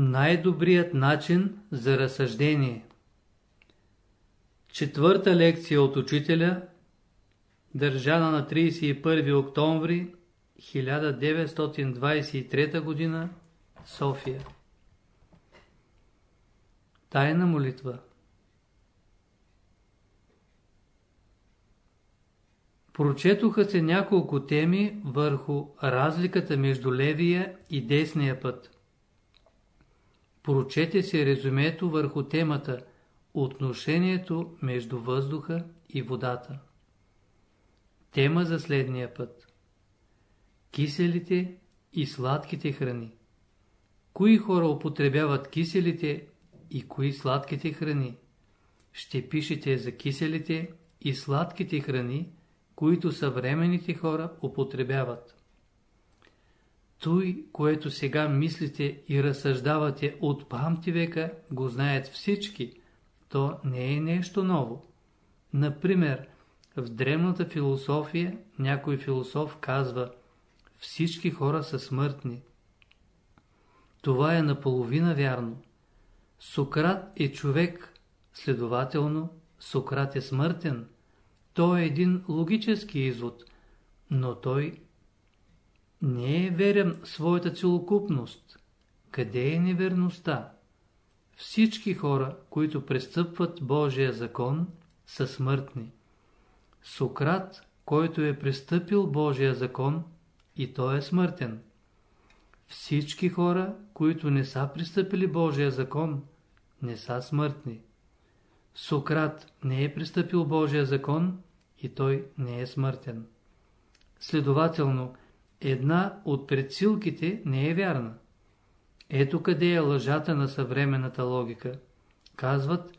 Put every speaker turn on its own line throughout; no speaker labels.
Най-добрият начин за разсъждение Четвърта лекция от учителя, държана на 31 октомври 1923 г. София Тайна молитва Прочетоха се няколко теми върху разликата между левия и десния път. Прочете се резюмето върху темата Отношението между въздуха и водата. Тема за следния път. Киселите и сладките храни. Кои хора употребяват киселите и кои сладките храни? Ще пишете за киселите и сладките храни, които съвременните хора употребяват. Той, което сега мислите и разсъждавате от памти века, го знаят всички. То не е нещо ново. Например, в древната философия някой философ казва всички хора са смъртни. Това е наполовина вярно. Сократ е човек, следователно Сократ е смъртен. То е един логически извод, но той не е верен в своята целокупност. Къде е неверността? Всички хора, които престъпват Божия закон, са смъртни. Сократ, който е престъпил Божия закон, и той е смъртен. Всички хора, които не са пристъпили Божия закон, не са смъртни. Сократ не е пристъпил Божия закон и той не е смъртен. Следователно, една от предсилките не е вярна. Ето къде е лъжата на съвременната логика. Казват,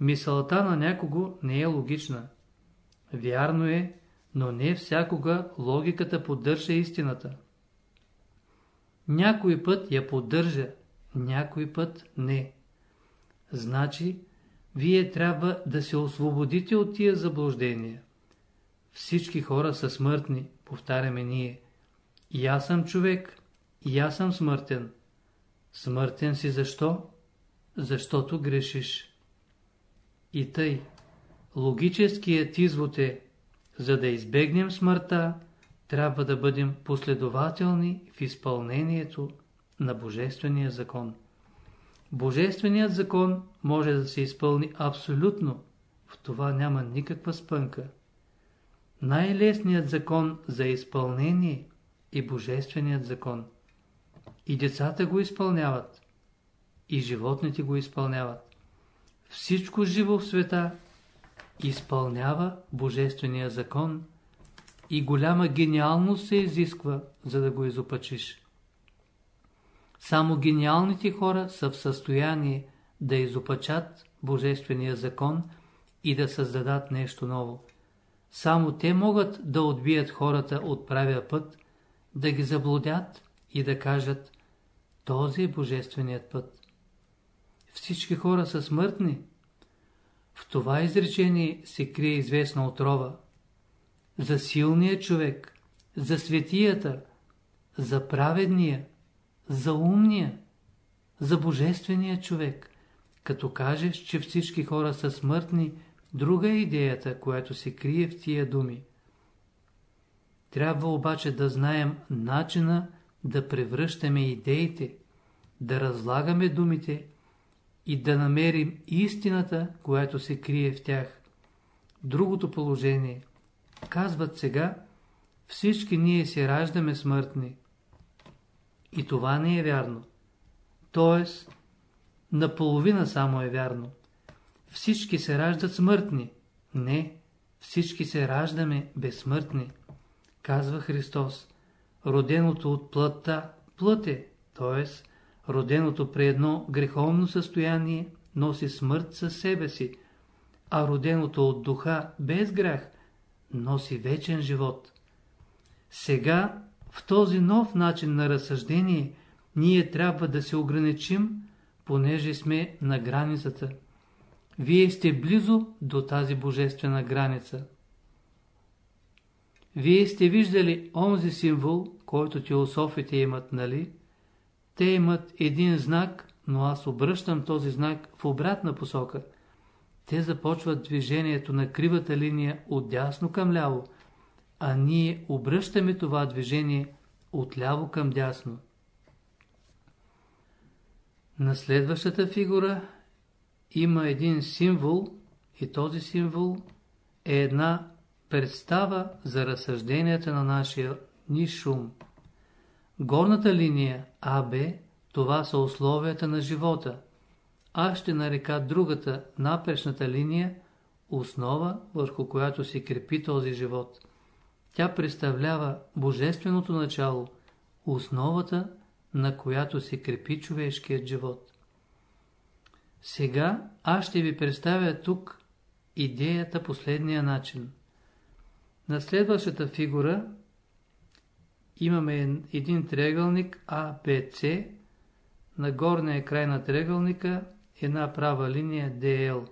мисълта на някого не е логична. Вярно е, но не всякога логиката поддържа истината. Някой път я поддържа, някой път не. Значи, вие трябва да се освободите от тия заблуждения. Всички хора са смъртни, повтаряме ние. И аз съм човек, и аз съм смъртен. Смъртен си защо? Защото грешиш. И тъй, логическият извод е, за да избегнем смъртта, трябва да бъдем последователни в изпълнението на Божествения закон. Божественият закон може да се изпълни абсолютно, в това няма никаква спънка. Най-лесният закон за изпълнение е Божественият закон. И децата го изпълняват, и животните го изпълняват. Всичко живо в света изпълнява Божествения закон и голяма гениалност се изисква, за да го изопачиш. Само гениалните хора са в състояние да изопачат Божествения закон и да създадат нещо ново. Само те могат да отбият хората от правия път, да ги заблудят и да кажат този е Божественият път. Всички хора са смъртни. В това изречение се крие известна отрова. За силния човек, за светията, за праведния, за умния, за божествения човек. Като кажеш, че всички хора са смъртни, друга е идеята, която се крие в тия думи. Трябва обаче да знаем начина да превръщаме идеите, да разлагаме думите и да намерим истината, която се крие в тях. Другото положение. Казват сега, всички ние се раждаме смъртни. И това не е вярно. Тоест, наполовина само е вярно. Всички се раждат смъртни. Не, всички се раждаме безсмъртни. Казва Христос. Роденото от плътта, плът е, т.е. роденото при едно греховно състояние носи смърт със себе си, а роденото от духа без грях носи вечен живот. Сега в този нов начин на разсъждение ние трябва да се ограничим, понеже сме на границата. Вие сте близо до тази божествена граница. Вие сте виждали онзи символ, който теософите имат, нали? Те имат един знак, но аз обръщам този знак в обратна посока. Те започват движението на кривата линия от дясно към ляво, а ние обръщаме това движение от ляво към дясно. На следващата фигура има един символ и този символ е една представа за разсъжденията на нашия ни шум. Горната линия АБ, това са условията на живота. Аз ще нарека другата, напречната линия, основа, върху която се крепи този живот. Тя представлява божественото начало, основата, на която се крепи човешкият живот. Сега аз ще ви представя тук идеята последния начин. На следващата фигура имаме един триъгълник ABC, на горния край на триъгълника една права линия DL.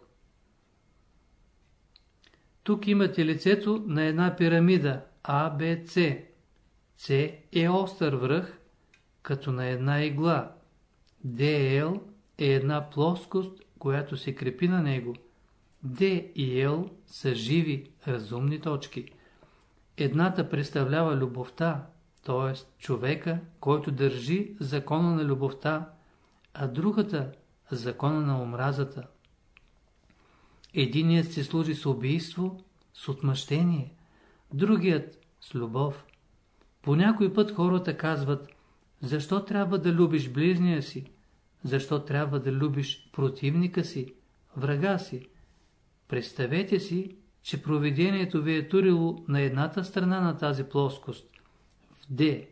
Тук имате лицето на една пирамида ABC. C е остър връх, като на една игла. DL е една плоскост, която се крепи на него. D и L са живи, разумни точки. Едната представлява любовта, т.е. човека, който държи закона на любовта, а другата – закона на омразата. Единият се служи с убийство, с отмъщение, другият – с любов. По някой път хората казват, защо трябва да любиш близния си, защо трябва да любиш противника си, врага си. Представете си, че проведението ви е турило на едната страна на тази плоскост, в D,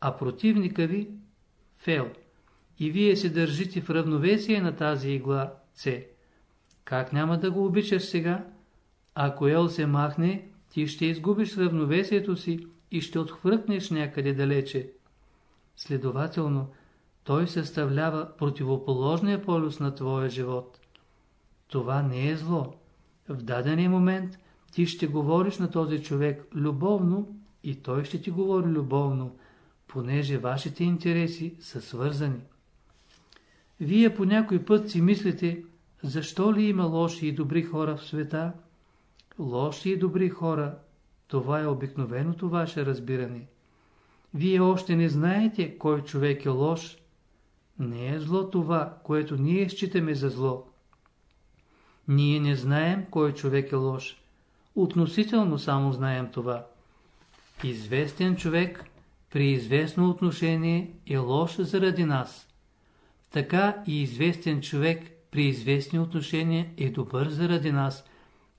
а противника ви в L. И вие се държите в равновесие на тази игла C. Как няма да го обичаш сега? Ако L се махне, ти ще изгубиш равновесието си и ще отхвъркнеш някъде далече. Следователно, той съставлява противоположния полюс на твоя живот. Това не е зло. В дадения момент ти ще говориш на този човек любовно и той ще ти говори любовно, понеже вашите интереси са свързани. Вие по някой път си мислите, защо ли има лоши и добри хора в света? Лоши и добри хора, това е обикновеното ваше разбиране. Вие още не знаете кой човек е лош. Не е зло това, което ние считаме за зло. Ние не знаем кой човек е лош. Относително само знаем това. Известен човек при известно отношение е лош заради нас. Така и известен човек при известни отношения е добър заради нас,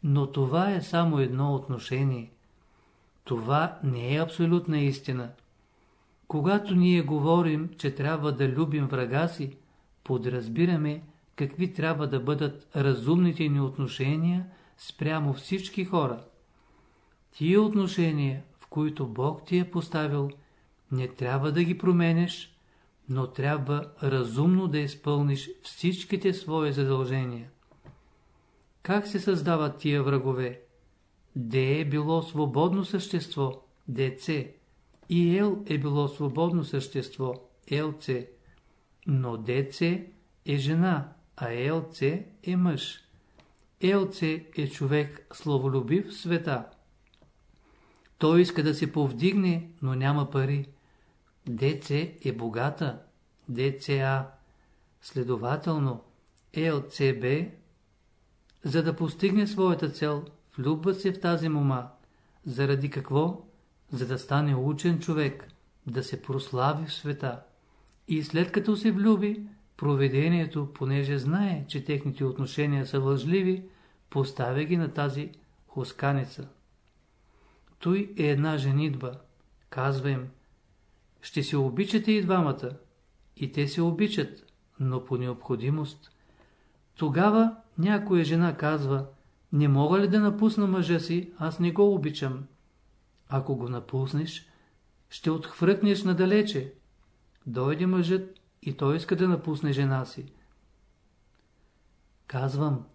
но това е само едно отношение. Това не е абсолютна истина. Когато ние говорим, че трябва да любим врага си, подразбираме какви трябва да бъдат разумните ни отношения спрямо всички хора. Тия отношения, в които Бог ти е поставил, не трябва да ги променеш, но трябва разумно да изпълниш всичките свои задължения. Как се създават тия врагове? Де е било свободно същество, деце, и Ел е било свободно същество, Елце, но Деце е жена, а Елце е мъж. Елце е човек славолюбив в света. Той иска да се повдигне, но няма пари. Деце е богата, ДЦА. Следователно, ЛЦБ, за да постигне своята цел, влюбва се в тази мома. Заради какво? За да стане учен човек, да се прослави в света. И след като се влюби, проведението, понеже знае, че техните отношения са лъжливи, поставя ги на тази хусканица. Той е една женитба. Казва им, ще се обичате и двамата. И те се обичат, но по необходимост. Тогава някоя жена казва, не мога ли да напусна мъжа си, аз не го обичам. Ако го напуснеш, ще отхвръкнеш надалече. Дойде мъжът и той иска да напусне жена си. Казвам,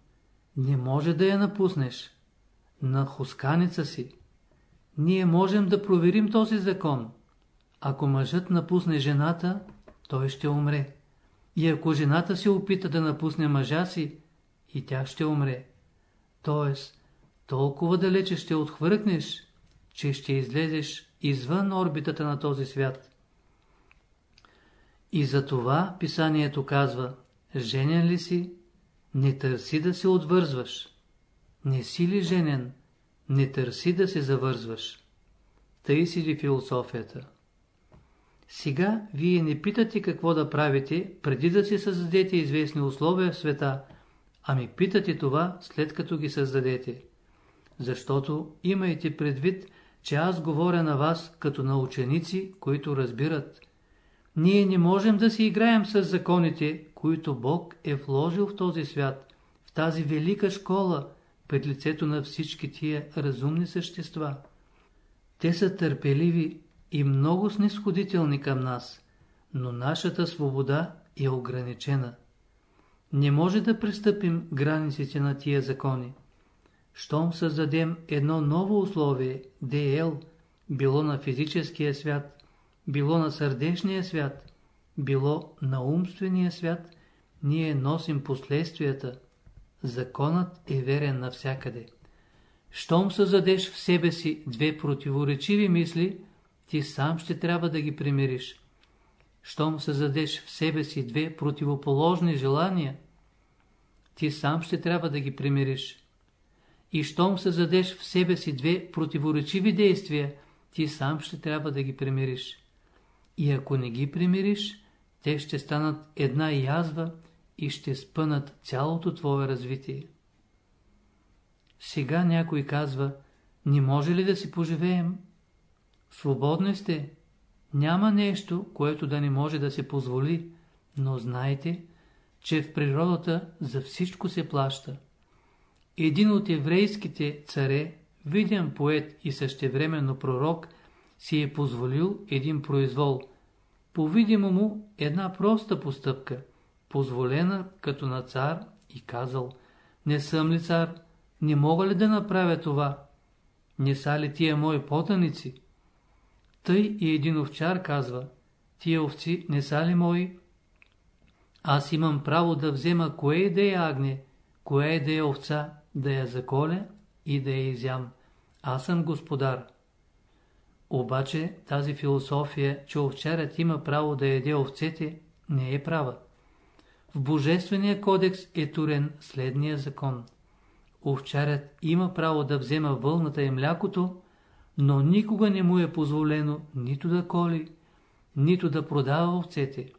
не може да я напуснеш. На хусканица си. Ние можем да проверим този закон. Ако мъжът напусне жената, той ще умре. И ако жената се опита да напусне мъжа си, и тя ще умре. Тоест, толкова далече ще отхвъркнеш, че ще излезеш извън орбитата на този свят. И за това писанието казва, женен ли си, не търси да се отвързваш. Не си ли женен, не търси да се завързваш. Тъй си ли философията? Сега вие не питате какво да правите, преди да си създадете известни условия в света, ами питате това, след като ги създадете. Защото имайте предвид, че аз говоря на вас като на ученици, които разбират. Ние не можем да си играем с законите, които Бог е вложил в този свят, в тази велика школа, пред лицето на всички тия разумни същества. Те са търпеливи и много снисходителни към нас, но нашата свобода е ограничена. Не може да пристъпим границите на тия закони. Щом създадем едно ново условие, ДЛ, било на физическия свят, било на сърдечния свят, било на умствения свят, ние носим последствията. Законът е верен навсякъде. Щом създадеш в себе си две противоречиви мисли, ти сам ще трябва да ги примириш. Щом създадеш в себе си две противоположни желания, ти сам ще трябва да ги примириш. И щом създадеш в себе си две противоречиви действия, ти сам ще трябва да ги примириш. И ако не ги примириш, те ще станат една язва и ще спънат цялото твое развитие. Сега някой казва, не може ли да си поживеем? Свободни сте. Няма нещо, което да не може да се позволи, но знайте, че в природата за всичко се плаща. Един от еврейските царе, виден поет и същевременно пророк, си е позволил един произвол. По-видимому една проста постъпка, позволена като на цар и казал, не съм ли цар, не мога ли да направя това? Не са ли тия мои потаници? Тъй и един овчар казва, тия овци не са ли мои? Аз имам право да взема кое и да е агне, кое и да е овца, да я заколя и да я изям. Аз съм господар. Обаче тази философия, че овчарят има право да яде овцете, не е права. В Божествения кодекс е турен следния закон. Овчарят има право да взема вълната и млякото, но никога не му е позволено нито да коли, нито да продава овцете.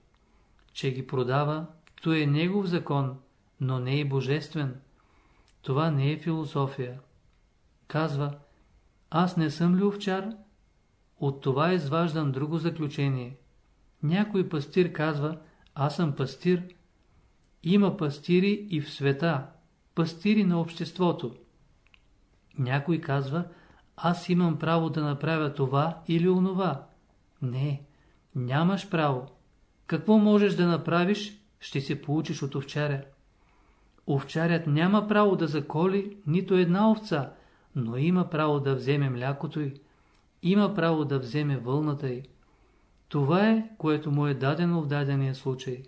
Че ги продава, то е негов закон, но не е божествен. Това не е философия. Казва, аз не съм ли овчар? От това изваждам друго заключение. Някой пастир казва, аз съм пастир. Има пастири и в света, пастири на обществото. Някой казва, аз имам право да направя това или онова. Не, нямаш право. Какво можеш да направиш, ще се получиш от овчаря. Овчарят няма право да заколи нито една овца, но има право да вземе млякото й. Има право да вземе вълната й. Това е, което му е дадено в дадения случай.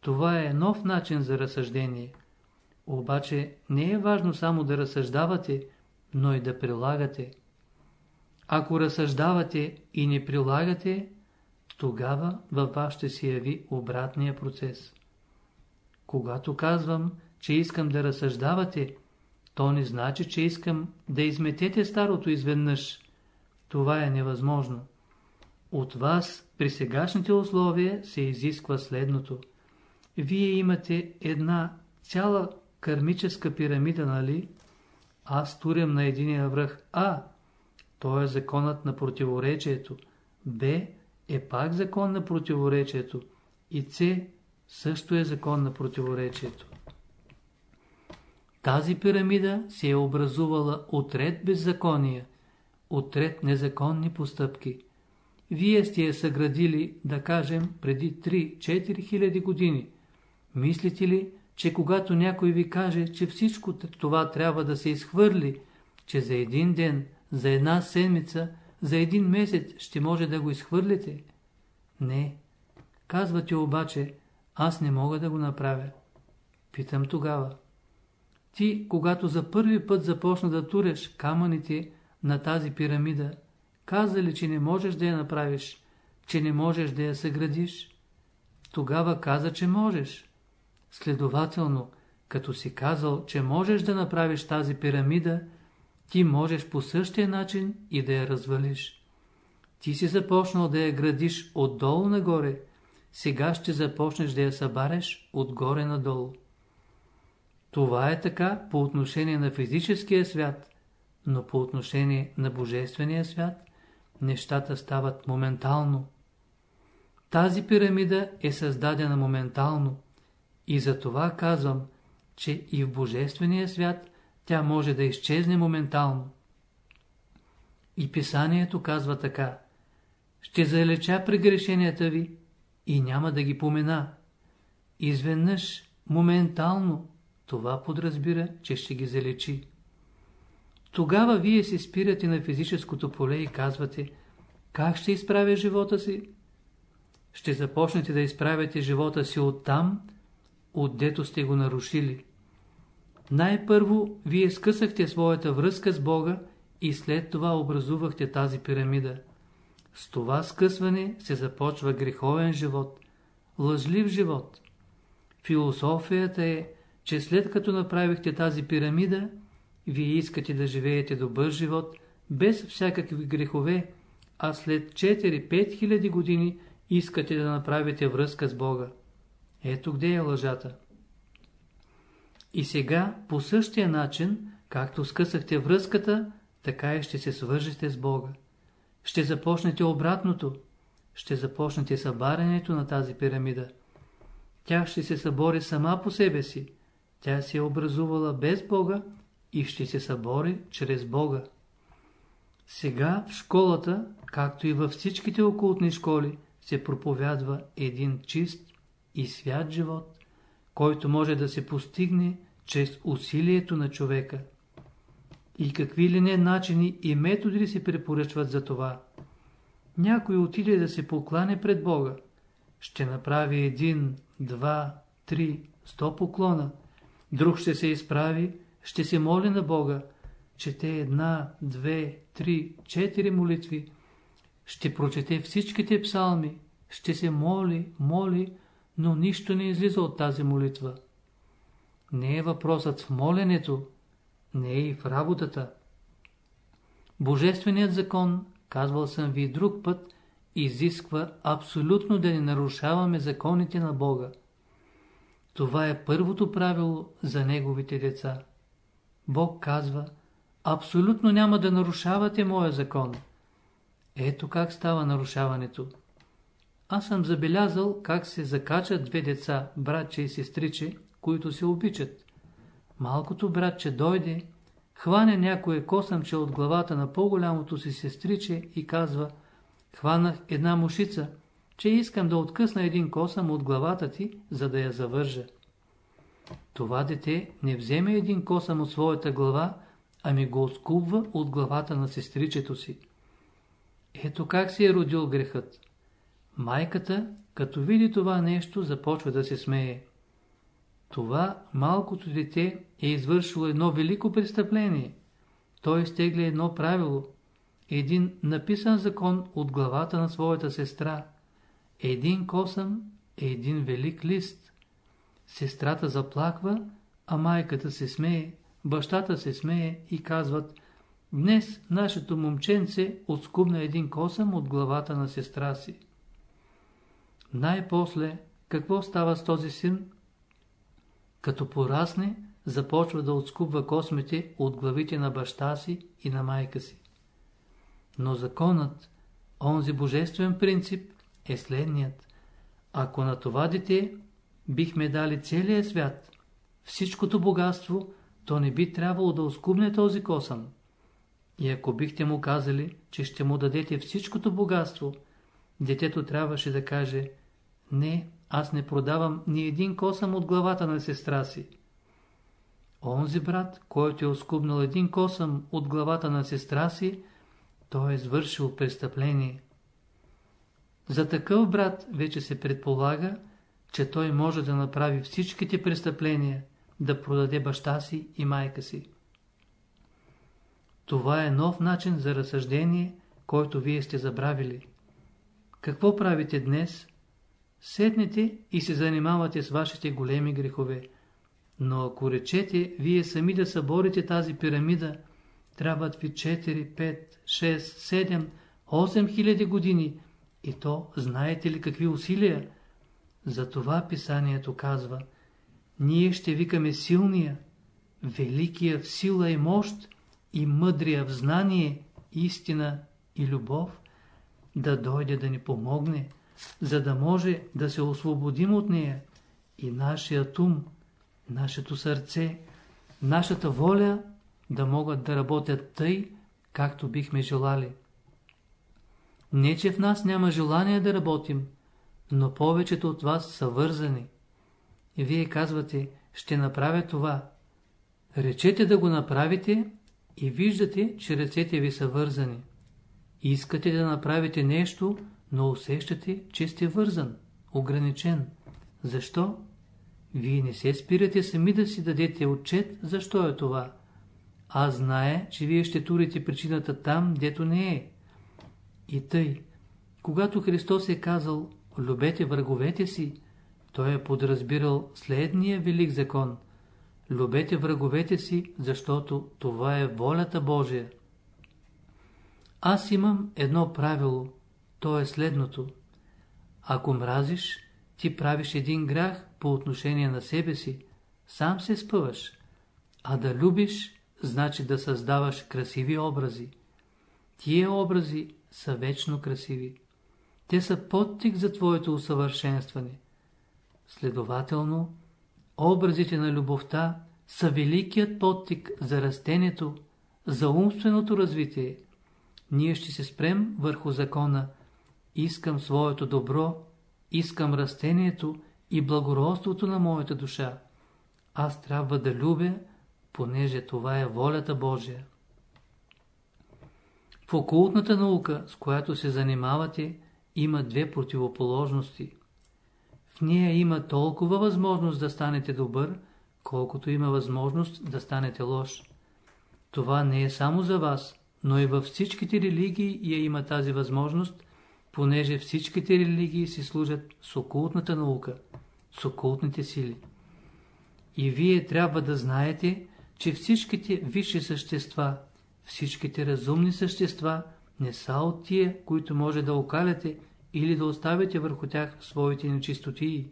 Това е нов начин за разсъждение. Обаче не е важно само да разсъждавате, но и да прилагате. Ако разсъждавате и не прилагате, тогава във вас ще се яви обратния процес. Когато казвам, че искам да разсъждавате, то не значи, че искам да изметете старото изведнъж. Това е невъзможно. От вас при сегашните условия се изисква следното. Вие имате една цяла кармическа пирамида, нали? Аз турям на единия връх А. То е законът на противоречието. Б е пак закон на противоречието. И С също е закон на противоречието. Тази пирамида се е образувала от ред беззакония, от ред незаконни постъпки. Вие сте я съградили, да кажем, преди 3-4 хиляди години. Мислите ли, че когато някой ви каже, че всичко това трябва да се изхвърли, че за един ден, за една седмица, за един месец ще може да го изхвърлите? Не. Казвате обаче, аз не мога да го направя. Питам тогава. Ти, когато за първи път започна да туреш камъните на тази пирамида, каза ли, че не можеш да я направиш, че не можеш да я съградиш? Тогава каза, че можеш. Следователно, като си казал, че можеш да направиш тази пирамида, ти можеш по същия начин и да я развалиш. Ти си започнал да я градиш отдолу нагоре, сега ще започнеш да я събареш отгоре надолу. Това е така по отношение на физическия свят, но по отношение на Божествения свят нещата стават моментално. Тази пирамида е създадена моментално и за това казвам, че и в Божествения свят тя може да изчезне моментално. И писанието казва така Ще залеча прегрешенията ви и няма да ги помена. Изведнъж, моментално, това подразбира, че ще ги залечи. Тогава вие се спирате на физическото поле и казвате, как ще изправя живота си? Ще започнете да изправяте живота си оттам, отдето сте го нарушили. Най-първо вие скъсахте своята връзка с Бога и след това образувахте тази пирамида. С това скъсване се започва греховен живот, лъжлив живот. Философията е, че след като направихте тази пирамида, вие искате да живеете добър живот, без всякакви грехове, а след 4-5 хиляди години искате да направите връзка с Бога. Ето где е лъжата. И сега, по същия начин, както скъсахте връзката, така и ще се свържете с Бога. Ще започнете обратното. Ще започнете събарянето на тази пирамида. Тя ще се събори сама по себе си. Тя се е образувала без Бога и ще се събори чрез Бога. Сега в школата, както и във всичките окултни школи, се проповядва един чист и свят живот, който може да се постигне чрез усилието на човека. И какви ли не начини и методи се препоръчват за това. Някой отиде да се поклане пред Бога. Ще направи един, два, три, сто поклона. Друг ще се изправи, ще се моли на Бога, чете една, две, три, четири молитви, ще прочете всичките псалми, ще се моли, моли, но нищо не излиза от тази молитва. Не е въпросът в моленето, не е и в работата. Божественият закон, казвал съм ви друг път, изисква абсолютно да не нарушаваме законите на Бога. Това е първото правило за Неговите деца. Бог казва, абсолютно няма да нарушавате моя закон. Ето как става нарушаването. Аз съм забелязал как се закачат две деца, братче и сестриче, които се обичат. Малкото братче дойде, хване някое косъмче от главата на по-голямото си сестриче и казва Хванах една мушица, че искам да откъсна един косъм от главата ти, за да я завържа. Това дете не вземе един косъм от своята глава, ами го откубва от главата на сестричето си. Ето как се е родил грехът. Майката, като види това нещо, започва да се смее. Това малкото дете е извършило едно велико престъпление. Той изтегля едно правило, един написан закон от главата на своята сестра. Един косъм е един велик лист. Сестрата заплаква, а майката се смее, бащата се смее и казват Днес нашето момченце отскубна един косъм от главата на сестра си. Най-после, какво става с този син? Като порасне, започва да отскубва космите от главите на баща си и на майка си. Но законът, онзи божествен принцип, е следният. Ако на това дете бихме дали целия свят, всичкото богатство, то не би трябвало да оскубне този косъм. И ако бихте му казали, че ще му дадете всичкото богатство, детето трябваше да каже, не, аз не продавам ни един косъм от главата на сестра си. Онзи брат, който е оскубнал един косъм от главата на сестра си, той е извършил престъпление. За такъв брат вече се предполага, че той може да направи всичките престъпления, да продаде баща си и майка си. Това е нов начин за разсъждение, който вие сте забравили. Какво правите днес? Седнете и се занимавате с вашите големи грехове. Но ако речете, вие сами да съборите тази пирамида, трябват ви 4, 5, 6, 7, 8 хиляди години. И то, знаете ли какви усилия? Затова писанието казва, ние ще викаме силния, великия в сила и мощ и мъдрия в знание, истина и любов, да дойде да ни помогне, за да може да се освободим от нея и нашият ум, нашето сърце, нашата воля да могат да работят тъй, както бихме желали. Не, че в нас няма желание да работим, но повечето от вас са вързани. И вие казвате, ще направя това. Речете да го направите и виждате, че ръцете ви са вързани. Искате да направите нещо, но усещате, че сте вързан, ограничен. Защо? Вие не се спирате сами да си дадете отчет, защо е това. Аз знае, че вие ще турите причината там, дето не е. И тъй, когато Христос е казал «Любете враговете си», той е подразбирал следния велик закон «Любете враговете си, защото това е волята Божия». Аз имам едно правило, то е следното. Ако мразиш, ти правиш един грях по отношение на себе си, сам се спъваш, а да любиш, значи да създаваш красиви образи. Тие образи са вечно красиви. Те са подтик за твоето усъвършенстване. Следователно, образите на любовта са великият подтик за растението, за умственото развитие. Ние ще се спрем върху закона Искам своето добро, искам растението и благородството на моята душа. Аз трябва да любя, понеже това е волята Божия. В окултната наука, с която се занимавате, има две противоположности. В нея има толкова възможност да станете добър, колкото има възможност да станете лош. Това не е само за вас, но и във всичките религии я има тази възможност, понеже всичките религии си служат с окултната наука, с окултните сили. И вие трябва да знаете, че всичките висши същества, всичките разумни същества не са от тия, които може да окаляте или да оставите върху тях своите нечистотии.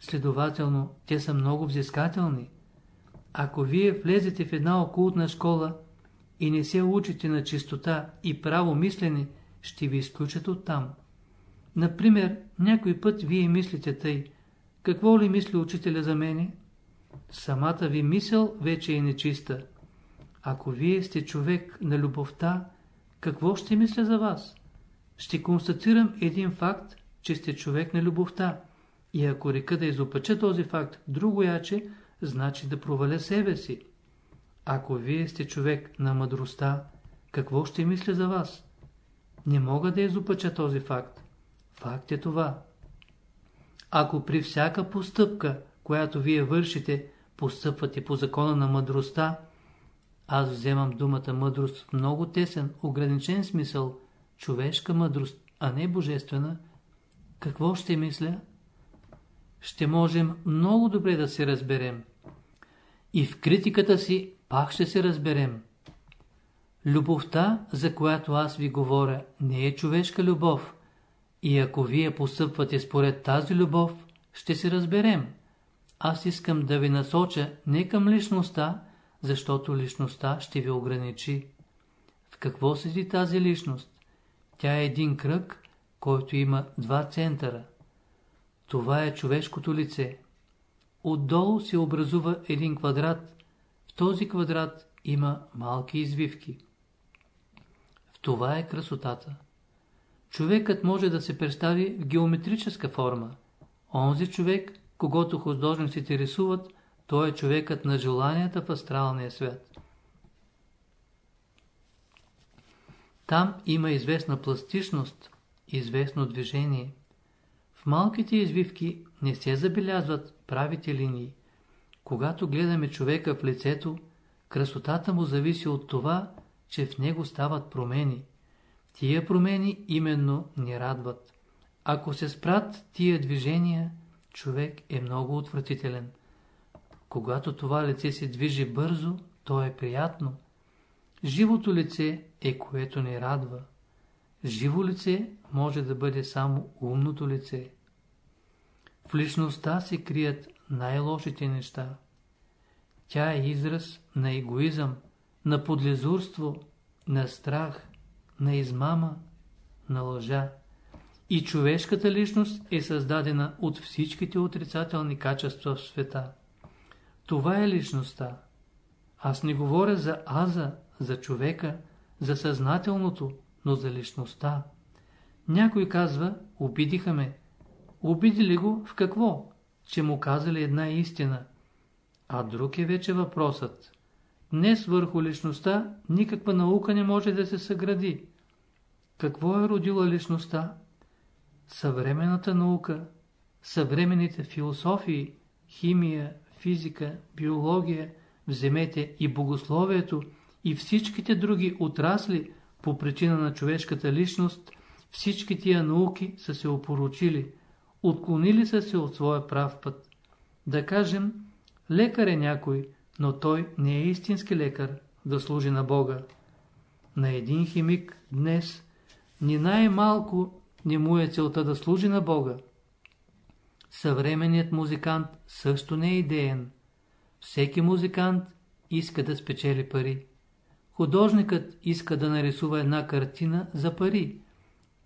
Следователно, те са много взискателни. Ако вие влезете в една окултна школа и не се учите на чистота и право мислене, ще ви изключат оттам. Например, някой път вие мислите тъй, какво ли мисли учителя за мене? Самата ви мисъл вече е нечиста. Ако вие сте човек на любовта, какво ще мисля за вас? Ще констатирам един факт, че сте човек на любовта. И ако река да изопача този факт друго яче, значи да проваля себе си. Ако вие сте човек на мъдростта, какво ще мисля за вас? Не мога да изопача този факт. Факт е това. Ако при всяка постъпка, която вие вършите, постъпвате по закона на мъдростта, аз вземам думата мъдрост в много тесен, ограничен смисъл, човешка мъдрост, а не божествена, какво ще мисля? Ще можем много добре да се разберем. И в критиката си пак ще се разберем. Любовта, за която аз ви говоря, не е човешка любов. И ако вие постъпвате според тази любов, ще се разберем. Аз искам да ви насоча не към личността, защото личността ще ви ограничи. В какво седи тази личност? Тя е един кръг, който има два центъра. Това е човешкото лице. Отдолу се образува един квадрат. В този квадрат има малки извивки. В това е красотата. Човекът може да се представи в геометрическа форма. Онзи човек, когато художниците рисуват, той е човекът на желанията в астралния свят. Там има известна пластичност, известно движение. В малките извивки не се забелязват правите линии. Когато гледаме човека в лицето, красотата му зависи от това, че в него стават промени. Тия промени именно ни радват. Ако се спрат тия движения, човек е много отвратителен. Когато това лице се движи бързо, то е приятно. Живото лице е което ни радва. Живо лице може да бъде само умното лице. В личността се крият най-лошите неща. Тя е израз на егоизъм, на подлезурство, на страх, на измама, на лъжа. И човешката личност е създадена от всичките отрицателни качества в света. Това е личността. Аз не говоря за аза, за човека, за съзнателното, но за личността. Някой казва, обидиха ме. Обидили го в какво? Че му казали една истина. А друг е вече въпросът. Днес върху личността никаква наука не може да се съгради. Какво е родила личността? Съвременната наука, съвременните философии, химия, физика, биология, вземете и богословието и всичките други отрасли по причина на човешката личност, всички тия науки са се опоручили, отклонили са се от своя прав път. Да кажем, лекар е някой, но той не е истински лекар да служи на Бога. На един химик днес ни най-малко не му е целта да служи на Бога. Съвременният музикант също не е идеен. Всеки музикант иска да спечели пари. Художникът иска да нарисува една картина за пари.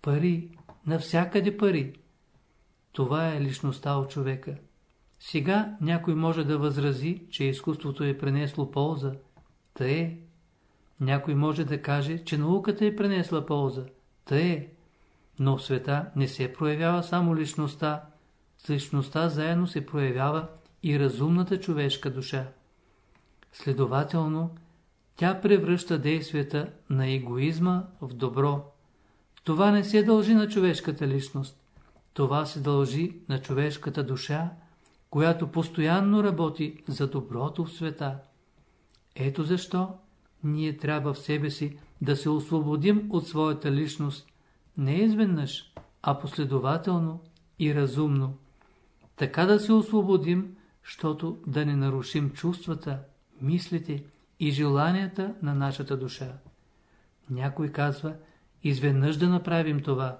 Пари, навсякъде пари. Това е личността от човека. Сега някой може да възрази, че изкуството е пренесло полза. Та е. Някой може да каже, че науката е пренесла полза. Та е. Но в света не се проявява само личността. С личността заедно се проявява и разумната човешка душа. Следователно, тя превръща действията на егоизма в добро. Това не се дължи на човешката личност. Това се дължи на човешката душа, която постоянно работи за доброто в света. Ето защо ние трябва в себе си да се освободим от своята личност, не изведнъж, а последователно и разумно. Така да се освободим, защото да не нарушим чувствата, мислите и желанията на нашата душа. Някой казва, изведнъж да направим това.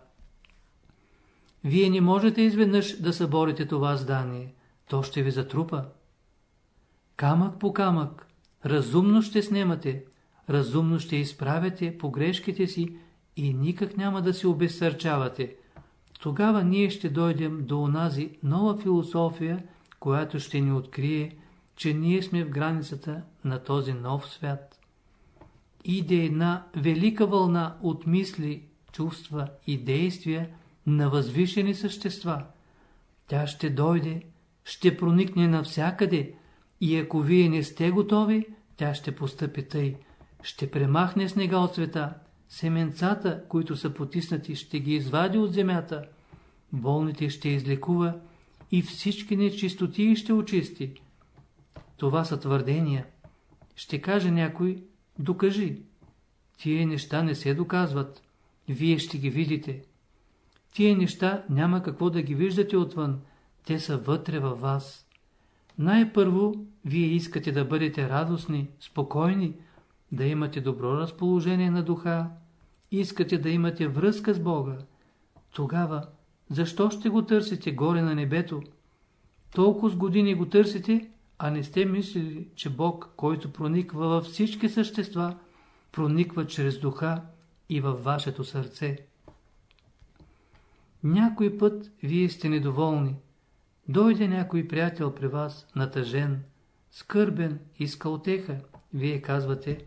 Вие не можете изведнъж да съборите това здание то ще ви затрупа. Камък по камък, разумно ще снемате, разумно ще изправяте погрешките си и никак няма да се обезсърчавате. Тогава ние ще дойдем до онази нова философия, която ще ни открие, че ние сме в границата на този нов свят. Иде една велика вълна от мисли, чувства и действия на възвишени същества. Тя ще дойде, ще проникне навсякъде и ако вие не сте готови, тя ще постъпи тъй. Ще премахне снега от света, семенцата, които са потиснати, ще ги извади от земята, болните ще излекува и всички нечистоти ще очисти. Това са твърдения. Ще каже някой, докажи. Тие неща не се доказват. Вие ще ги видите. Тие неща няма какво да ги виждате отвън, те са вътре във вас. Най-първо, вие искате да бъдете радостни, спокойни, да имате добро разположение на духа, искате да имате връзка с Бога. Тогава, защо ще го търсите горе на небето? Толкова с години го търсите, а не сте мислили, че Бог, който прониква във всички същества, прониква чрез духа и във вашето сърце. Някой път вие сте недоволни, Дойде някой приятел при вас, натъжен, скърбен, иска отеха. Вие казвате,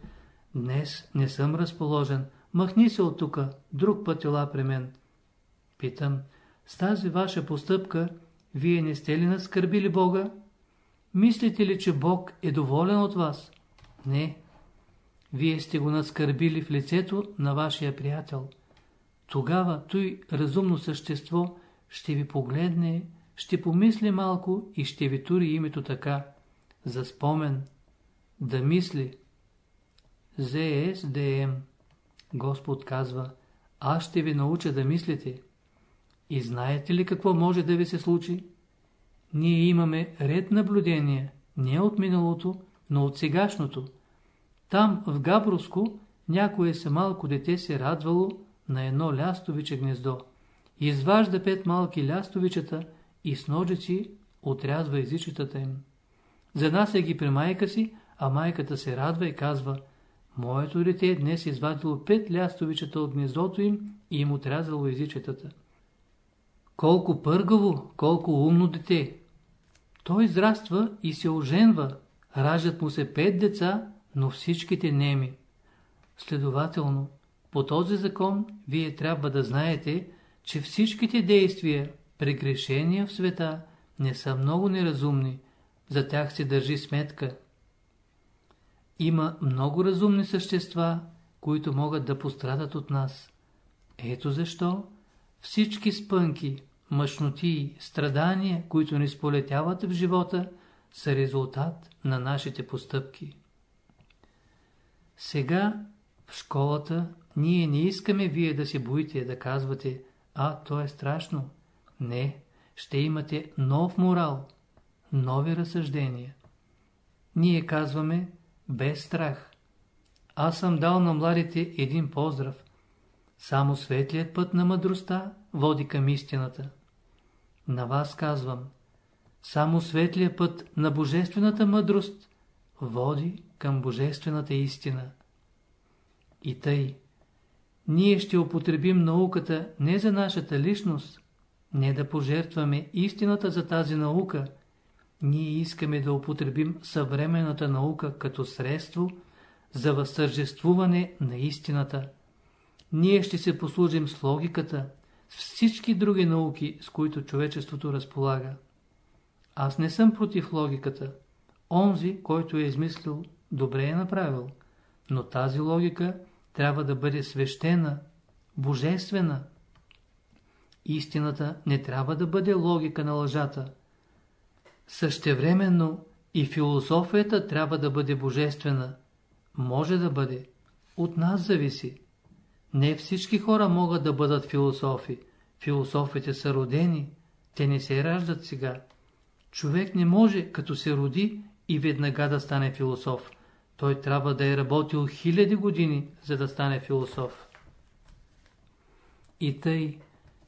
днес не съм разположен, махни се от тука, друг път ела при мен. Питам, с тази ваша постъпка, вие не сте ли наскърбили Бога? Мислите ли, че Бог е доволен от вас? Не. Вие сте го наскърбили в лицето на вашия приятел. Тогава той разумно същество ще ви погледне, ще помисли малко и ще ви тури името така, за спомен, да мисли. ЗСДМ Господ казва, аз ще ви науча да мислите. И знаете ли какво може да ви се случи? Ние имаме ред наблюдения, не от миналото, но от сегашното. Там, в Габровско, някое се малко дете се радвало на едно лястовиче гнездо. Изважда пет малки лястовичета и с ножици отрязва езичетата им. Занася ги при майка си, а майката се радва и казва Моето дете днес извадило пет лястовичета от гнездото им и им отрязало езичетата. Колко пъргаво, колко умно дете! Той израства и се оженва. Раждат му се пет деца, но всичките неми. Следователно, по този закон вие трябва да знаете, че всичките действия, прегрешения в света, не са много неразумни. За тях се държи сметка. Има много разумни същества, които могат да пострадат от нас. Ето защо всички спънки, мъжноти, страдания, които ни сполетяват в живота, са резултат на нашите постъпки. Сега в школата ние не искаме вие да се боите да казвате «А, то е страшно». Не, ще имате нов морал, нови разсъждения. Ние казваме без страх. Аз съм дал на младите един поздрав. Само светлият път на мъдростта води към истината. На вас казвам, само светлият път на божествената мъдрост води към божествената истина. И тъй, ние ще употребим науката не за нашата личност, не да пожертваме истината за тази наука, ние искаме да употребим съвременната наука като средство за възтържествуване на истината. Ние ще се послужим с логиката, с всички други науки, с които човечеството разполага. Аз не съм против логиката. Онзи, който е измислил, добре е направил. Но тази логика трябва да бъде свещена, божествена. Истината не трябва да бъде логика на лъжата. Същевременно и философията трябва да бъде божествена. Може да бъде. От нас зависи. Не всички хора могат да бъдат философи. Философите са родени. Те не се раждат сега. Човек не може, като се роди, и веднага да стане философ. Той трябва да е работил хиляди години, за да стане философ. И тъй,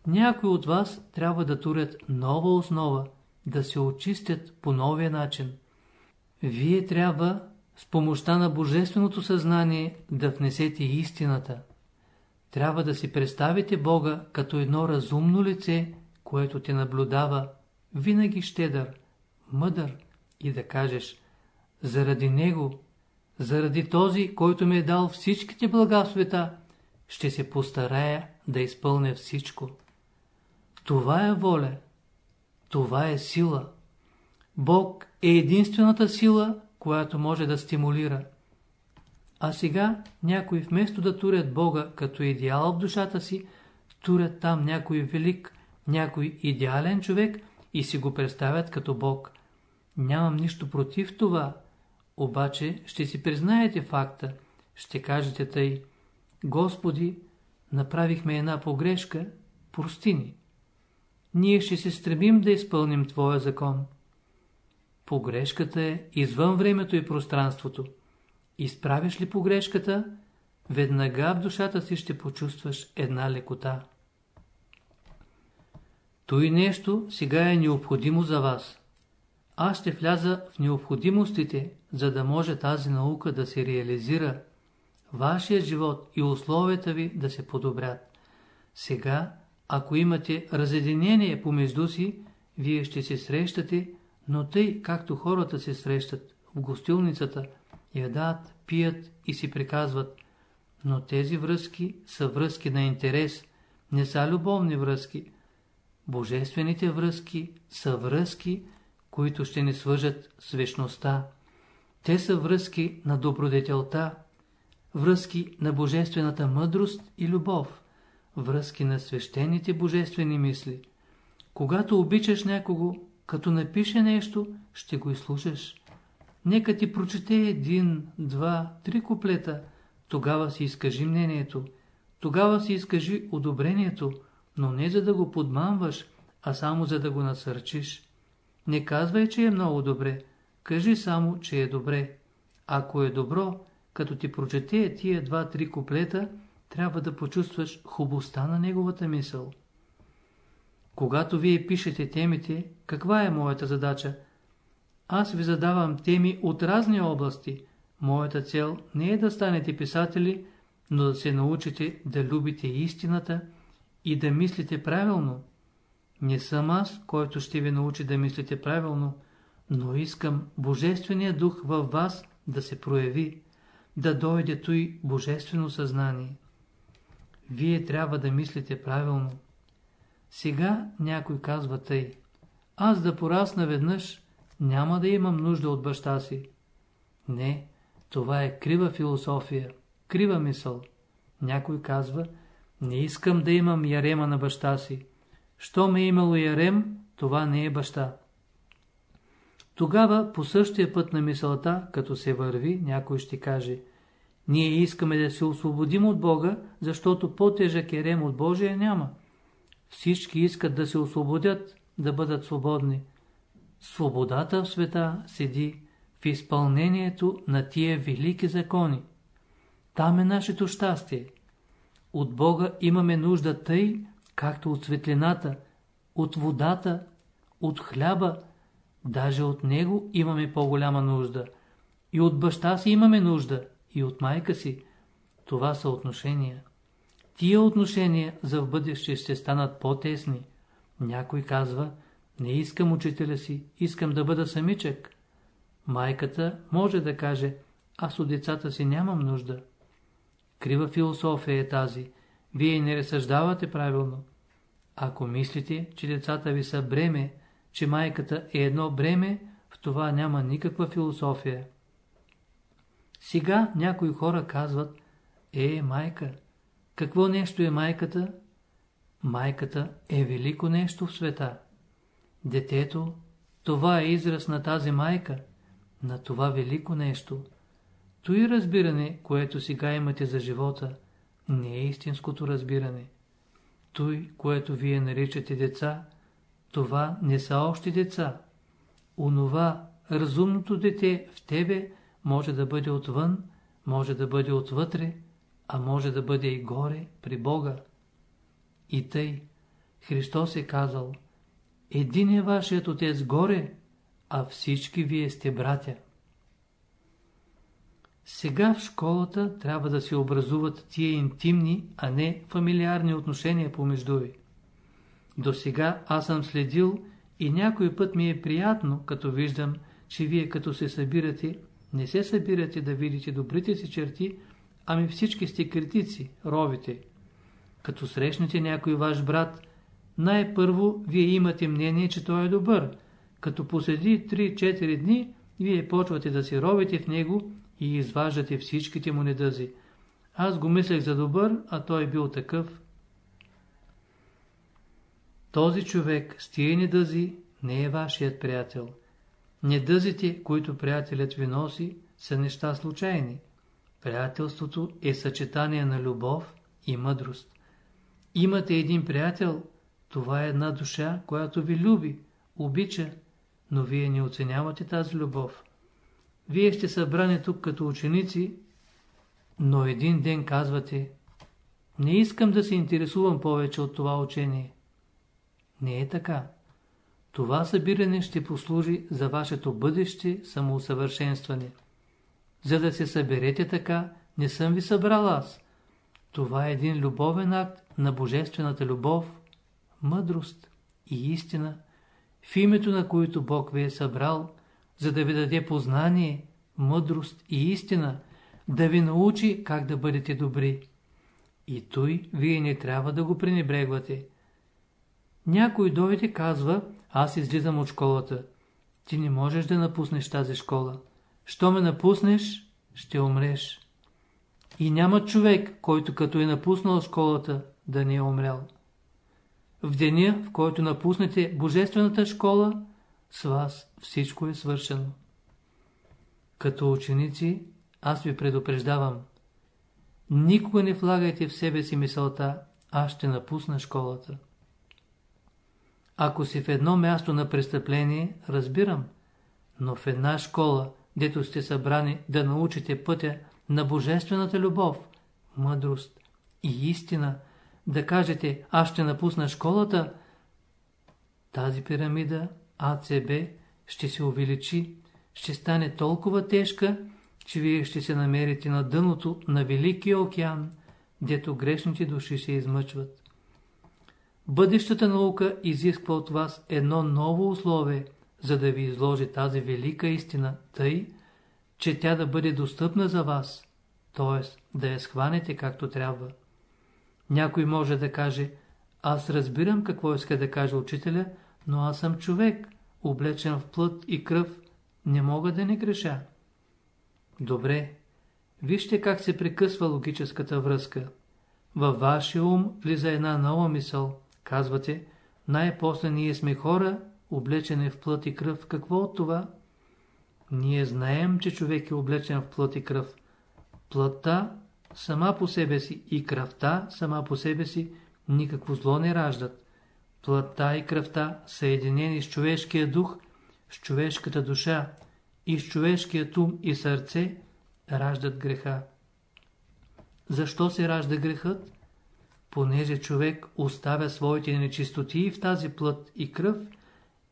някои от вас трябва да турят нова основа, да се очистят по новия начин. Вие трябва с помощта на Божественото съзнание да внесете истината. Трябва да си представите Бога като едно разумно лице, което те наблюдава, винаги щедър, мъдър и да кажеш, заради Него, заради този, който ми е дал всичките блага в света, ще се постарая да изпълня всичко. Това е воля, това е сила. Бог е единствената сила, която може да стимулира. А сега някои вместо да турят Бога като идеал в душата си, турят там някой велик, някой идеален човек и си го представят като Бог. Нямам нищо против това, обаче ще си признаете факта, ще кажете тъй, Господи, направихме една погрешка, прости ни. Ние ще се стремим да изпълним Твоя закон. Погрешката е извън времето и пространството. Изправиш ли погрешката, веднага в душата си ще почувстваш една лекота. Той нещо сега е необходимо за вас. Аз ще вляза в необходимостите, за да може тази наука да се реализира, вашия живот и условията ви да се подобрят. Сега, ако имате разединение помежду си, вие ще се срещате, но тъй, както хората се срещат в гостилницата, ядат, пият и си приказват. Но тези връзки са връзки на интерес, не са любовни връзки. Божествените връзки са връзки, които ще ни свържат с вечността. Те са връзки на добродетелта, връзки на божествената мъдрост и любов, връзки на свещените божествени мисли. Когато обичаш някого, като напише нещо, ще го изслушаш. Нека ти прочете един, два, три куплета, тогава си изкажи мнението, тогава си изкажи одобрението, но не за да го подмамваш, а само за да го насърчиш. Не казвай, че е много добре, кажи само, че е добре. Ако е добро, като ти прочете тия два-три куплета, трябва да почувстваш хубостта на неговата мисъл. Когато вие пишете темите, каква е моята задача? Аз ви задавам теми от разни области. Моята цел не е да станете писатели, но да се научите да любите истината и да мислите правилно. Не съм аз, който ще ви научи да мислите правилно, но искам Божествения дух във вас да се прояви, да дойде той Божествено съзнание. Вие трябва да мислите правилно. Сега някой казва тъй. Аз да порасна веднъж, няма да имам нужда от баща си. Не, това е крива философия, крива мисъл. Някой казва, не искам да имам ярема на баща си. Що ме е имало ярем, това не е баща. Тогава по същия път на мисълта, като се върви, някой ще каже Ние искаме да се освободим от Бога, защото по-тежък ерем от Божия няма. Всички искат да се освободят, да бъдат свободни. Свободата в света седи в изпълнението на тия велики закони. Там е нашето щастие. От Бога имаме нужда тъй, както от светлината, от водата, от хляба, даже от Него имаме по-голяма нужда. И от баща си имаме нужда, и от майка си. Това са отношения. Тия отношения за в бъдеще ще станат по-тесни. Някой казва, не искам учителя си, искам да бъда самичък. Майката може да каже, аз от децата си нямам нужда. Крива философия е тази. Вие не разсъждавате правилно. Ако мислите, че децата ви са бреме, че майката е едно бреме, в това няма никаква философия. Сега някои хора казват, е, майка, какво нещо е майката? Майката е велико нещо в света. Детето, това е израз на тази майка, на това велико нещо. Той разбиране, което сега имате за живота, не е истинското разбиране. Той, което вие наричате деца, това не са още деца. Онова, разумното дете в тебе може да бъде отвън, може да бъде отвътре, а може да бъде и горе при Бога. И тъй, Христос е казал, един е вашият отец горе, а всички вие сте братя. Сега в школата трябва да се образуват тия интимни, а не фамилиарни отношения помежду ви. До сега аз съм следил и някой път ми е приятно, като виждам, че вие като се събирате, не се събирате да видите добрите си черти, ами всички сте критици, ровите. Като срещнете някой ваш брат, най-първо вие имате мнение, че той е добър. Като поседи 3-4 дни, вие почвате да се ровите в него и изваждате всичките му недъзи. Аз го мислех за добър, а той бил такъв. Този човек с тия недъзи не е вашият приятел. Недъзите, които приятелят ви носи, са неща случайни. Приятелството е съчетание на любов и мъдрост. Имате един приятел, това е една душа, която ви люби, обича, но вие не оценявате тази любов. Вие ще събрани тук като ученици, но един ден казвате, не искам да се интересувам повече от това учение. Не е така. Това събиране ще послужи за вашето бъдеще самоусъвършенстване. За да се съберете така, не съм ви събрал аз. Това е един любовен акт на божествената любов, мъдрост и истина, в името на които Бог ви е събрал, за да ви даде познание, мъдрост и истина, да ви научи как да бъдете добри. И той вие не трябва да го пренебрегвате. Някой дойде казва, аз излизам от школата. Ти не можеш да напуснеш тази школа. Що ме напуснеш, ще умреш. И няма човек, който като е напуснал школата, да не е умрял. В деня, в който напуснете Божествената школа, с вас всичко е свършено. Като ученици, аз ви предупреждавам. Никога не влагайте в себе си мисълта, аз ще напусна школата. Ако си в едно място на престъпление, разбирам, но в една школа, дето сте събрани да научите пътя на божествената любов, мъдрост и истина, да кажете, аз ще напусна школата, тази пирамида АЦБ ще се увеличи, ще стане толкова тежка, че вие ще се намерите на дъното на Великия океан, дето грешните души се измъчват. Бъдещата наука изисква от вас едно ново условие, за да ви изложи тази велика истина, тъй, че тя да бъде достъпна за вас, т.е. да я схванете както трябва. Някой може да каже, аз разбирам какво иска да каже учителя, но аз съм човек, облечен в плът и кръв, не мога да не греша. Добре, вижте как се прекъсва логическата връзка. Във вашия ум влиза една нова мисъл. Казвате, най-после ние сме хора, облечени в плът и кръв. Какво от това? Ние знаем, че човек е облечен в плът и кръв. Плътта сама по себе си и кръвта сама по себе си никакво зло не раждат. Плътта и кръвта, съединени с човешкия дух, с човешката душа и с човешкият ум и сърце, раждат греха. Защо се ражда грехът? Понеже човек оставя своите нечистоти в тази плът и кръв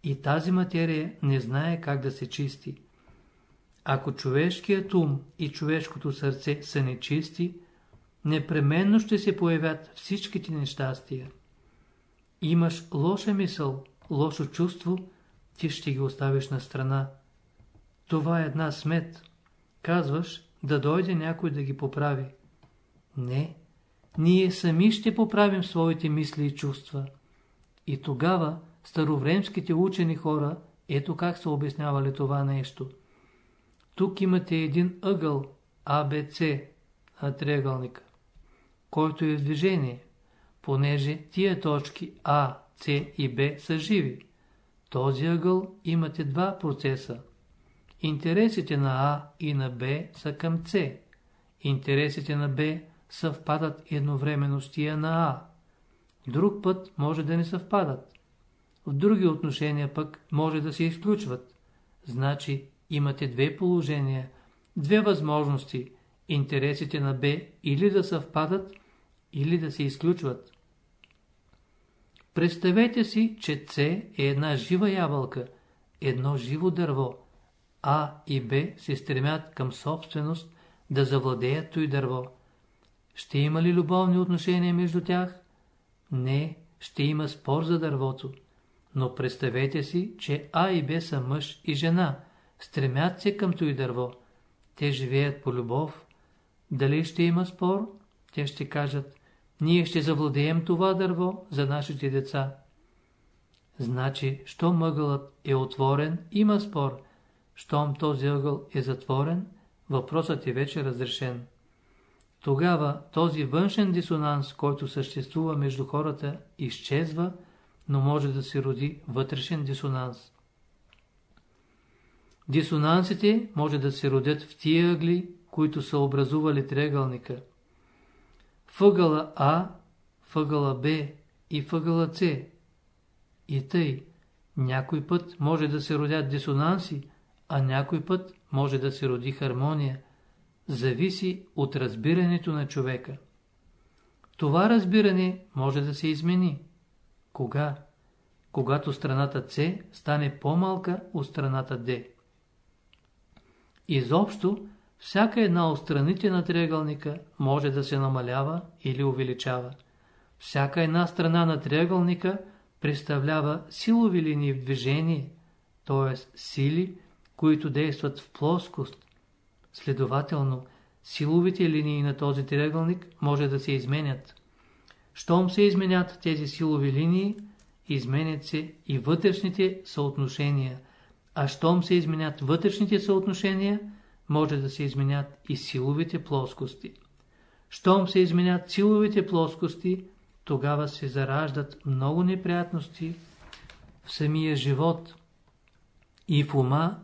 и тази материя не знае как да се чисти. Ако човешкият ум и човешкото сърце са нечисти, непременно ще се появят всичките нещастия. Имаш лоша мисъл, лошо чувство, ти ще ги оставиш на страна. Това е една смет. Казваш да дойде някой да ги поправи. Не, ние сами ще поправим своите мисли и чувства. И тогава старовремските учени хора, ето как са обяснявали това нещо. Тук имате един ъгъл, АБЦ, на триъгълника, който е в движение, понеже тия точки А, С и Б са живи. Този ъгъл имате два процеса. Интересите на А и на Б са към С. Интересите на Б съвпадат едновременно с тия на А. Друг път може да не съвпадат. В други отношения пък може да се изключват. Значи имате две положения, две възможности, интересите на Б или да съвпадат, или да се изключват. Представете си, че С е една жива ябълка, едно живо дърво. А и Б се стремят към собственост да завладеят той дърво. Ще има ли любовни отношения между тях? Не, ще има спор за дървото. Но представете си, че А и Б са мъж и жена, стремят се към той дърво. Те живеят по любов. Дали ще има спор? Те ще кажат, ние ще завладеем това дърво за нашите деца. Значи, що мъгълът е отворен, има спор. Щом този ъгъл е затворен, въпросът е вече разрешен. Тогава този външен дисонанс, който съществува между хората, изчезва, но може да се роди вътрешен дисонанс. Дисонансите може да се родят в тия ъгли, които са образували триъгълника. Въгъла А, въгъла Б и въгъла С. И тъй, някой път може да се родят дисонанси, а някой път може да се роди хармония, зависи от разбирането на човека. Това разбиране може да се измени. Кога? Когато страната С стане по-малка от страната Д. Изобщо, всяка една от страните на триъгълника може да се намалява или увеличава. Всяка една страна на триъгълника представлява силови линии в движение, т.е. сили, които действат в плоскост, Следователно, силовите линии на този триъгълник може да се изменят. Щом се изменят тези силови линии, изменят се и вътрешните съотношения, а щом се изменят вътрешните съотношения, може да се изменят и силовите плоскости. Щом се изменят силовите плоскости, тогава се зараждат много неприятности в самия живот, и в ума,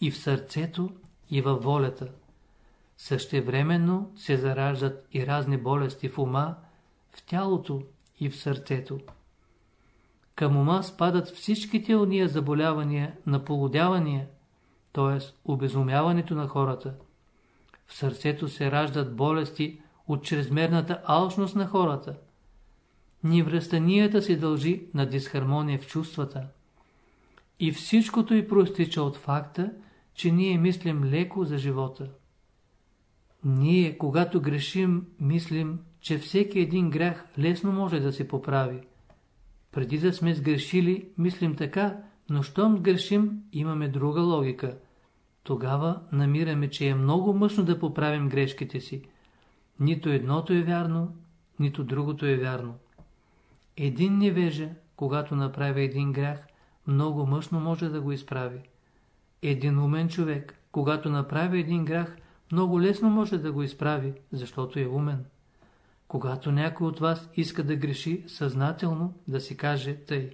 и в сърцето, и във волята. Същевременно се зараждат и разни болести в ума, в тялото и в сърцето. Към ума спадат всичките уния заболявания на полудявания, т.е. обезумяването на хората. В сърцето се раждат болести от чрезмерната алчност на хората. Невръстанията се дължи на дисхармония в чувствата. И всичкото и проистича от факта, че ние мислим леко за живота. Ние, когато грешим, мислим, че всеки един грях лесно може да се поправи. Преди да сме сгрешили, мислим така, но щом сгрешим, имаме друга логика. Тогава намираме, че е много мъжно да поправим грешките си. Нито едното е вярно, нито другото е вярно. Един невежа, когато направи един грях, много мъжно може да го изправи. Един умен човек, когато направи един грях, много лесно може да го изправи, защото е умен. Когато някой от вас иска да греши съзнателно, да си каже тъй.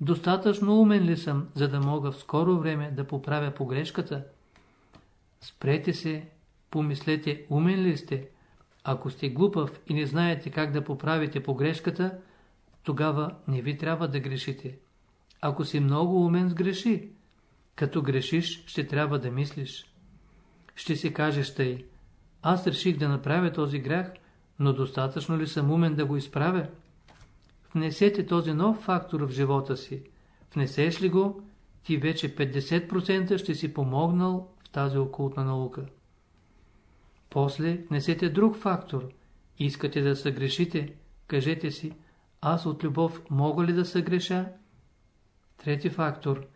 Достатъчно умен ли съм, за да мога в скоро време да поправя погрешката? Спрете се, помислете, умен ли сте? Ако сте глупав и не знаете как да поправите погрешката, тогава не ви трябва да грешите. Ако си много умен, сгреши. Като грешиш, ще трябва да мислиш. Ще си кажеш тъй. Аз реших да направя този грях, но достатъчно ли съм умен да го изправя? Внесете този нов фактор в живота си. Внесеш ли го, ти вече 50% ще си помогнал в тази окултна наука. После внесете друг фактор. Искате да съгрешите, кажете си, аз от любов мога ли да съгреша? Трети фактор.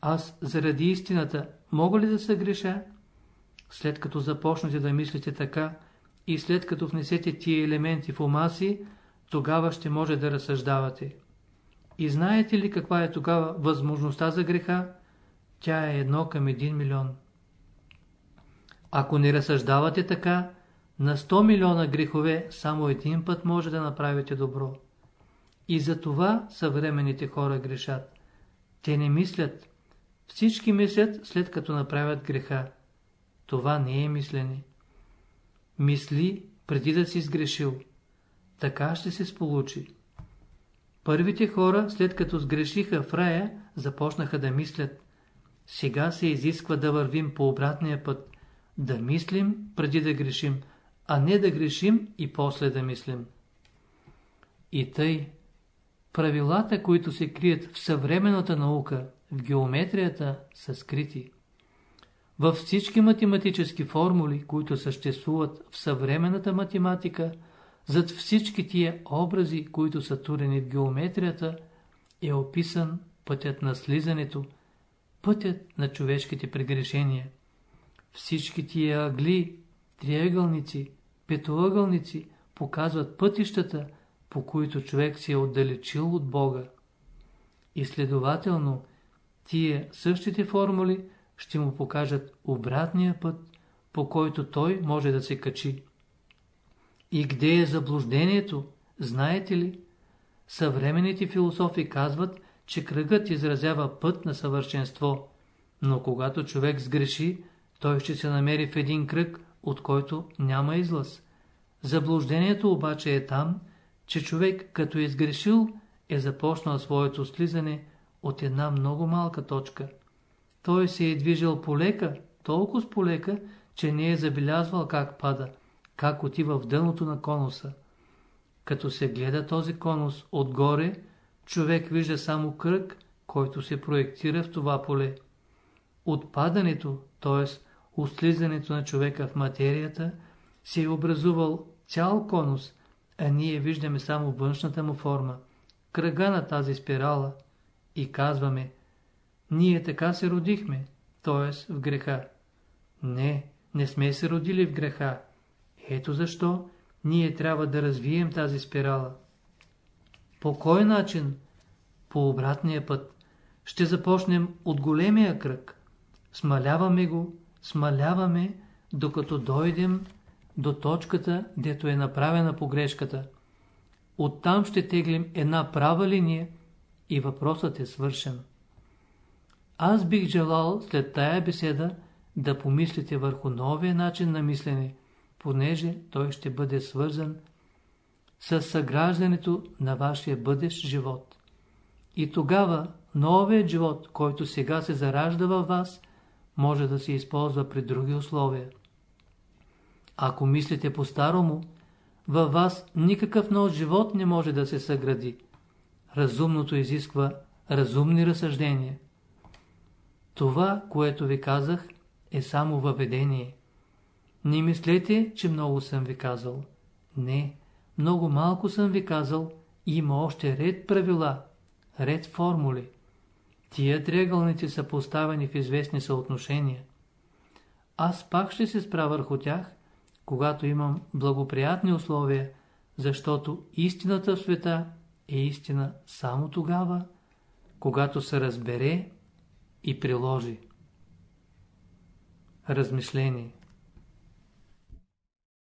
Аз заради истината мога ли да съгреша? След като започнете да мислите така и след като внесете тия елементи в ума си, тогава ще може да разсъждавате. И знаете ли каква е тогава възможността за греха? Тя е едно към един милион. Ако не разсъждавате така, на 100 милиона грехове само един път може да направите добро. И за това съвременните хора грешат. Те не мислят. Всички мислят след като направят греха. Това не е мислене. Мисли преди да си сгрешил. Така ще се сполучи. Първите хора, след като сгрешиха в рая, започнаха да мислят. Сега се изисква да вървим по обратния път. Да мислим преди да грешим, а не да грешим и после да мислим. И тъй, правилата, които се крият в съвременната наука, в геометрията, са скрити. Във всички математически формули, които съществуват в съвременната математика, зад всички тия образи, които са турени в геометрията, е описан пътят на слизането, пътят на човешките прегрешения. Всички тия агли, триъгълници, петоъгълници показват пътищата, по които човек се е отдалечил от Бога. И следователно, тия същите формули ще му покажат обратния път, по който той може да се качи. И къде е заблуждението, знаете ли? Съвременните философи казват, че кръгът изразява път на съвършенство, но когато човек сгреши, той ще се намери в един кръг, от който няма излъз. Заблуждението обаче е там, че човек като е сгрешил, е започнал своето слизане от една много малка точка. Той се е движил полека, толкова полека, че не е забелязвал как пада, как отива в дъното на конуса. Като се гледа този конус отгоре, човек вижда само кръг, който се проектира в това поле. Отпадането, т.е. услизането на човека в материята, се е образувал цял конус, а ние виждаме само външната му форма, кръга на тази спирала и казваме, ние така се родихме, т.е. в греха. Не, не сме се родили в греха. Ето защо ние трябва да развием тази спирала. По кой начин? По обратния път. Ще започнем от големия кръг. Смаляваме го, смаляваме, докато дойдем до точката, дето е направена погрешката. оттам ще теглим една права линия и въпросът е свършен. Аз бих желал след тая беседа да помислите върху новия начин на мислене, понеже той ще бъде свързан с съграждането на вашия бъдещ живот. И тогава новият живот, който сега се заражда във вас, може да се използва при други условия. Ако мислите по-старому, във вас никакъв нов живот не може да се съгради. Разумното изисква разумни разсъждения. Това, което ви казах, е само въведение. Не мислете, че много съм ви казал. Не, много малко съм ви казал, има още ред правила, ред формули. Тия триъгълници са поставени в известни съотношения. Аз пак ще се спра върху тях, когато имам благоприятни условия, защото истината в света е истина само тогава, когато се разбере и приложи. Размишление